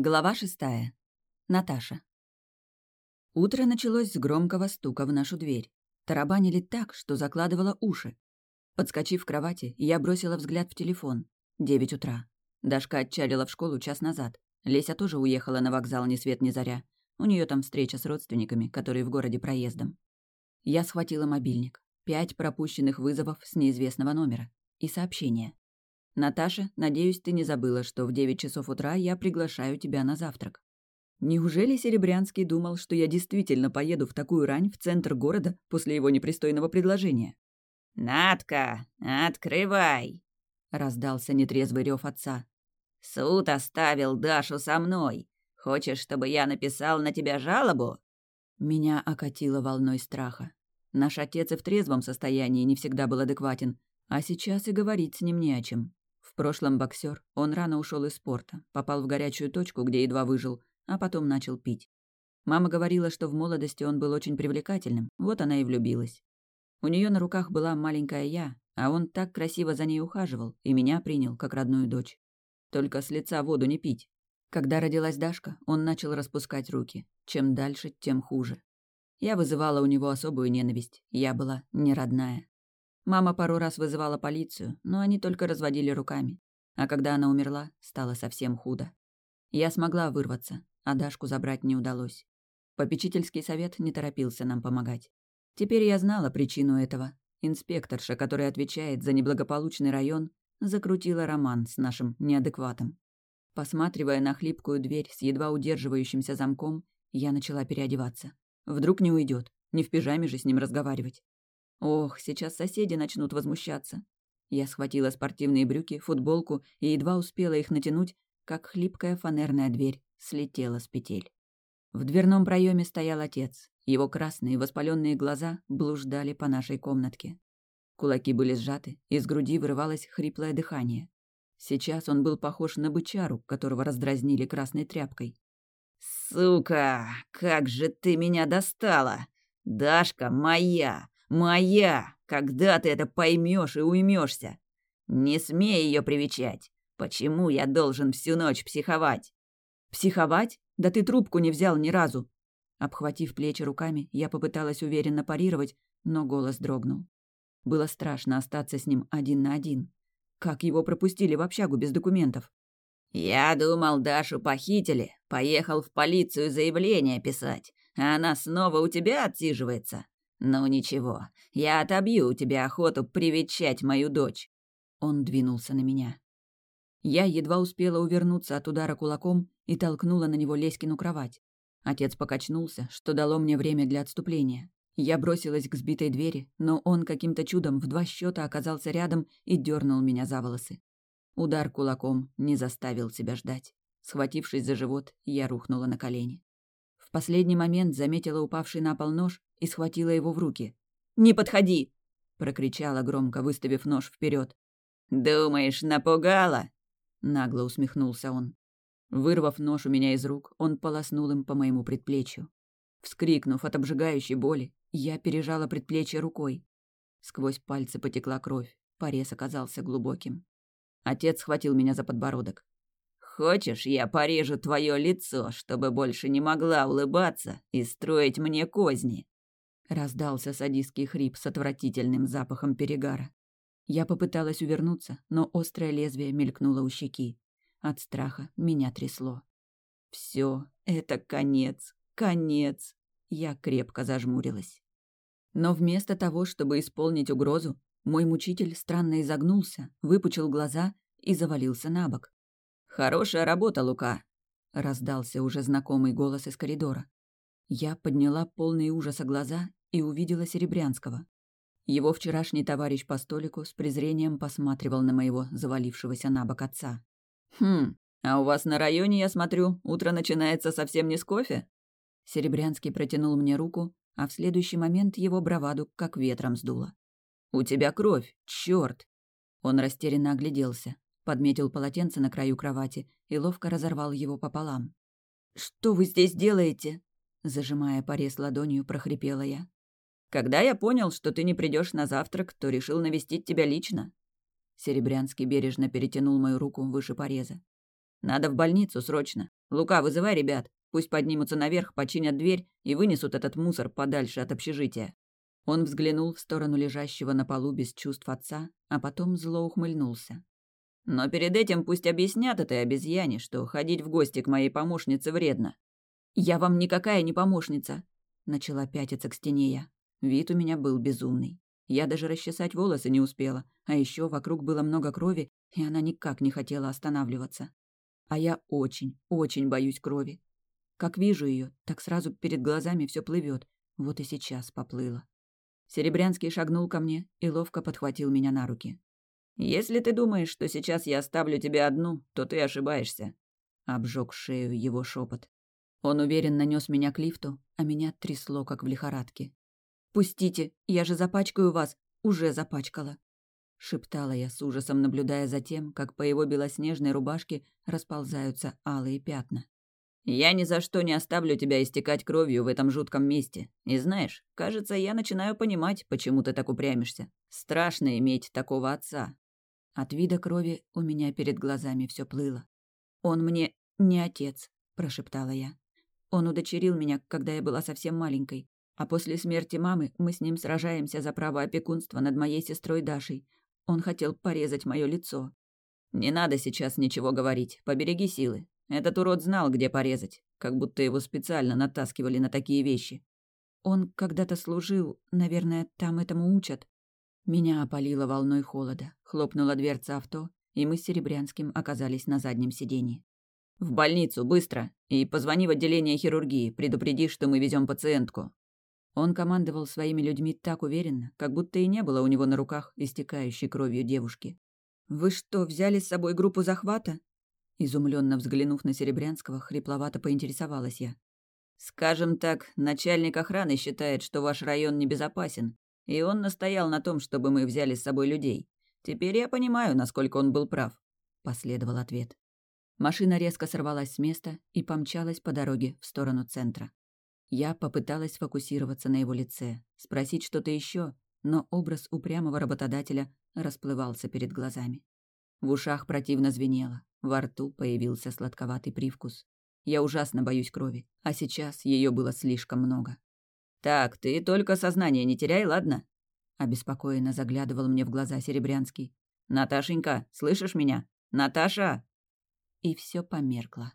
Глава шестая. Наташа. Утро началось с громкого стука в нашу дверь. Тарабанили так, что закладывало уши. Подскочив в кровати, я бросила взгляд в телефон. Девять утра. Дашка отчалила в школу час назад. Леся тоже уехала на вокзал ни свет ни заря. У нее там встреча с родственниками, которые в городе проездом. Я схватила мобильник. Пять пропущенных вызовов с неизвестного номера. И сообщение. «Наташа, надеюсь, ты не забыла, что в девять часов утра я приглашаю тебя на завтрак». Неужели Серебрянский думал, что я действительно поеду в такую рань в центр города после его непристойного предложения? «Натка, открывай!» — раздался нетрезвый рев отца. «Суд оставил Дашу со мной. Хочешь, чтобы я написал на тебя жалобу?» Меня окатило волной страха. Наш отец и в трезвом состоянии не всегда был адекватен, а сейчас и говорить с ним не о чем. В прошлом боксер, он рано ушел из спорта, попал в горячую точку, где едва выжил, а потом начал пить. Мама говорила, что в молодости он был очень привлекательным, вот она и влюбилась. У нее на руках была маленькая я, а он так красиво за ней ухаживал и меня принял как родную дочь. Только с лица воду не пить. Когда родилась Дашка, он начал распускать руки. Чем дальше, тем хуже. Я вызывала у него особую ненависть. Я была не родная. Мама пару раз вызывала полицию, но они только разводили руками. А когда она умерла, стало совсем худо. Я смогла вырваться, а Дашку забрать не удалось. Попечительский совет не торопился нам помогать. Теперь я знала причину этого. Инспекторша, которая отвечает за неблагополучный район, закрутила роман с нашим неадекватом. Посматривая на хлипкую дверь с едва удерживающимся замком, я начала переодеваться. Вдруг не уйдет, не в пижаме же с ним разговаривать. Ох, сейчас соседи начнут возмущаться. Я схватила спортивные брюки, футболку и едва успела их натянуть, как хлипкая фанерная дверь слетела с петель. В дверном проеме стоял отец. Его красные воспаленные глаза блуждали по нашей комнатке. Кулаки были сжаты, из груди вырывалось хриплое дыхание. Сейчас он был похож на бычару, которого раздразнили красной тряпкой. «Сука, как же ты меня достала! Дашка моя! Моя! Когда ты это поймешь и уймешься? Не смей ее привечать. Почему я должен всю ночь психовать? Психовать? Да ты трубку не взял ни разу. Обхватив плечи руками, я попыталась уверенно парировать, но голос дрогнул. Было страшно остаться с ним один на один. Как его пропустили в общагу без документов? «Я думал, Дашу похитили. Поехал в полицию заявление писать. А она снова у тебя отсиживается. «Ну ничего, я отобью у тебя охоту привечать мою дочь». Он двинулся на меня. Я едва успела увернуться от удара кулаком и толкнула на него Леськину кровать. Отец покачнулся, что дало мне время для отступления. Я бросилась к сбитой двери, но он каким-то чудом в два счета оказался рядом и дернул меня за волосы. Удар кулаком не заставил себя ждать. Схватившись за живот, я рухнула на колени. В последний момент заметила упавший на пол нож и схватила его в руки. «Не подходи!» — прокричала громко, выставив нож вперед. «Думаешь, напугала?» — нагло усмехнулся он. Вырвав нож у меня из рук, он полоснул им по моему предплечью. Вскрикнув от обжигающей боли, я пережала предплечье рукой. Сквозь пальцы потекла кровь, порез оказался глубоким. Отец схватил меня за подбородок. Хочешь, я порежу твое лицо, чтобы больше не могла улыбаться и строить мне козни?» Раздался садистский хрип с отвратительным запахом перегара. Я попыталась увернуться, но острое лезвие мелькнуло у щеки. От страха меня трясло. Все, это конец, конец. Я крепко зажмурилась. Но вместо того, чтобы исполнить угрозу, мой мучитель странно изогнулся, выпучил глаза и завалился на бок. «Хорошая работа, Лука!» — раздался уже знакомый голос из коридора. Я подняла полные ужаса глаза и увидела Серебрянского. Его вчерашний товарищ по столику с презрением посматривал на моего завалившегося на бок отца. «Хм, а у вас на районе, я смотрю, утро начинается совсем не с кофе?» Серебрянский протянул мне руку, а в следующий момент его браваду как ветром сдуло. «У тебя кровь, чёрт!» Он растерянно огляделся подметил полотенце на краю кровати и ловко разорвал его пополам. «Что вы здесь делаете?» Зажимая порез ладонью, прохрипела я. «Когда я понял, что ты не придешь на завтрак, то решил навестить тебя лично». Серебрянский бережно перетянул мою руку выше пореза. Надо в больницу срочно. Лука, вызывай ребят. Пусть поднимутся наверх, починят дверь и вынесут этот мусор подальше от общежития». Он взглянул в сторону лежащего на полу без чувств отца, а потом зло ухмыльнулся. «Но перед этим пусть объяснят этой обезьяне, что ходить в гости к моей помощнице вредно». «Я вам никакая не помощница», — начала пятиться к стене я. Вид у меня был безумный. Я даже расчесать волосы не успела, а еще вокруг было много крови, и она никак не хотела останавливаться. А я очень, очень боюсь крови. Как вижу ее, так сразу перед глазами все плывет. Вот и сейчас поплыло. Серебрянский шагнул ко мне и ловко подхватил меня на руки. «Если ты думаешь, что сейчас я оставлю тебя одну, то ты ошибаешься», — обжег шею его шепот. Он уверенно нес меня к лифту, а меня трясло, как в лихорадке. «Пустите, я же запачкаю вас, уже запачкала», — шептала я с ужасом, наблюдая за тем, как по его белоснежной рубашке расползаются алые пятна. «Я ни за что не оставлю тебя истекать кровью в этом жутком месте. И знаешь, кажется, я начинаю понимать, почему ты так упрямишься. Страшно иметь такого отца». От вида крови у меня перед глазами все плыло. «Он мне не отец», — прошептала я. «Он удочерил меня, когда я была совсем маленькой. А после смерти мамы мы с ним сражаемся за право опекунства над моей сестрой Дашей. Он хотел порезать мое лицо. Не надо сейчас ничего говорить, побереги силы. Этот урод знал, где порезать, как будто его специально натаскивали на такие вещи. Он когда-то служил, наверное, там этому учат. Меня опалило волной холода, хлопнула дверца авто, и мы с Серебрянским оказались на заднем сиденье. «В больницу, быстро! И позвони в отделение хирургии, предупреди, что мы везем пациентку». Он командовал своими людьми так уверенно, как будто и не было у него на руках истекающей кровью девушки. «Вы что, взяли с собой группу захвата?» Изумленно взглянув на Серебрянского, хрипловато поинтересовалась я. «Скажем так, начальник охраны считает, что ваш район небезопасен, и он настоял на том, чтобы мы взяли с собой людей. Теперь я понимаю, насколько он был прав», — последовал ответ. Машина резко сорвалась с места и помчалась по дороге в сторону центра. Я попыталась сфокусироваться на его лице, спросить что-то еще, но образ упрямого работодателя расплывался перед глазами. В ушах противно звенело, во рту появился сладковатый привкус. Я ужасно боюсь крови, а сейчас ее было слишком много. «Так, ты только сознание не теряй, ладно?» Обеспокоенно заглядывал мне в глаза Серебрянский. «Наташенька, слышишь меня? Наташа!» И все померкло.